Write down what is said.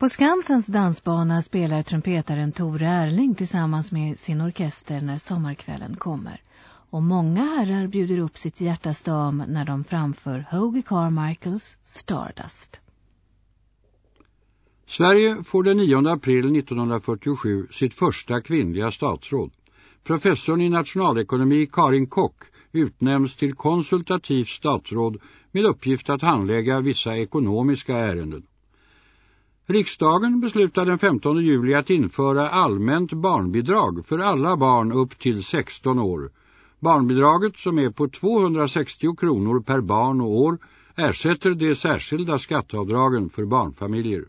På Skansens dansbana spelar trumpetaren Tore Erling tillsammans med sin orkester när sommarkvällen kommer. Och många herrar bjuder upp sitt hjärtas dam när de framför Hoagy Carmichaels Stardust. Sverige får den 9 april 1947 sitt första kvinnliga statsråd. Professorn i nationalekonomi Karin Kock utnämns till konsultativt statsråd med uppgift att handlägga vissa ekonomiska ärenden. Riksdagen beslutade den 15 juli att införa allmänt barnbidrag för alla barn upp till 16 år. Barnbidraget som är på 260 kronor per barn och år ersätter de särskilda skatteavdragen för barnfamiljer.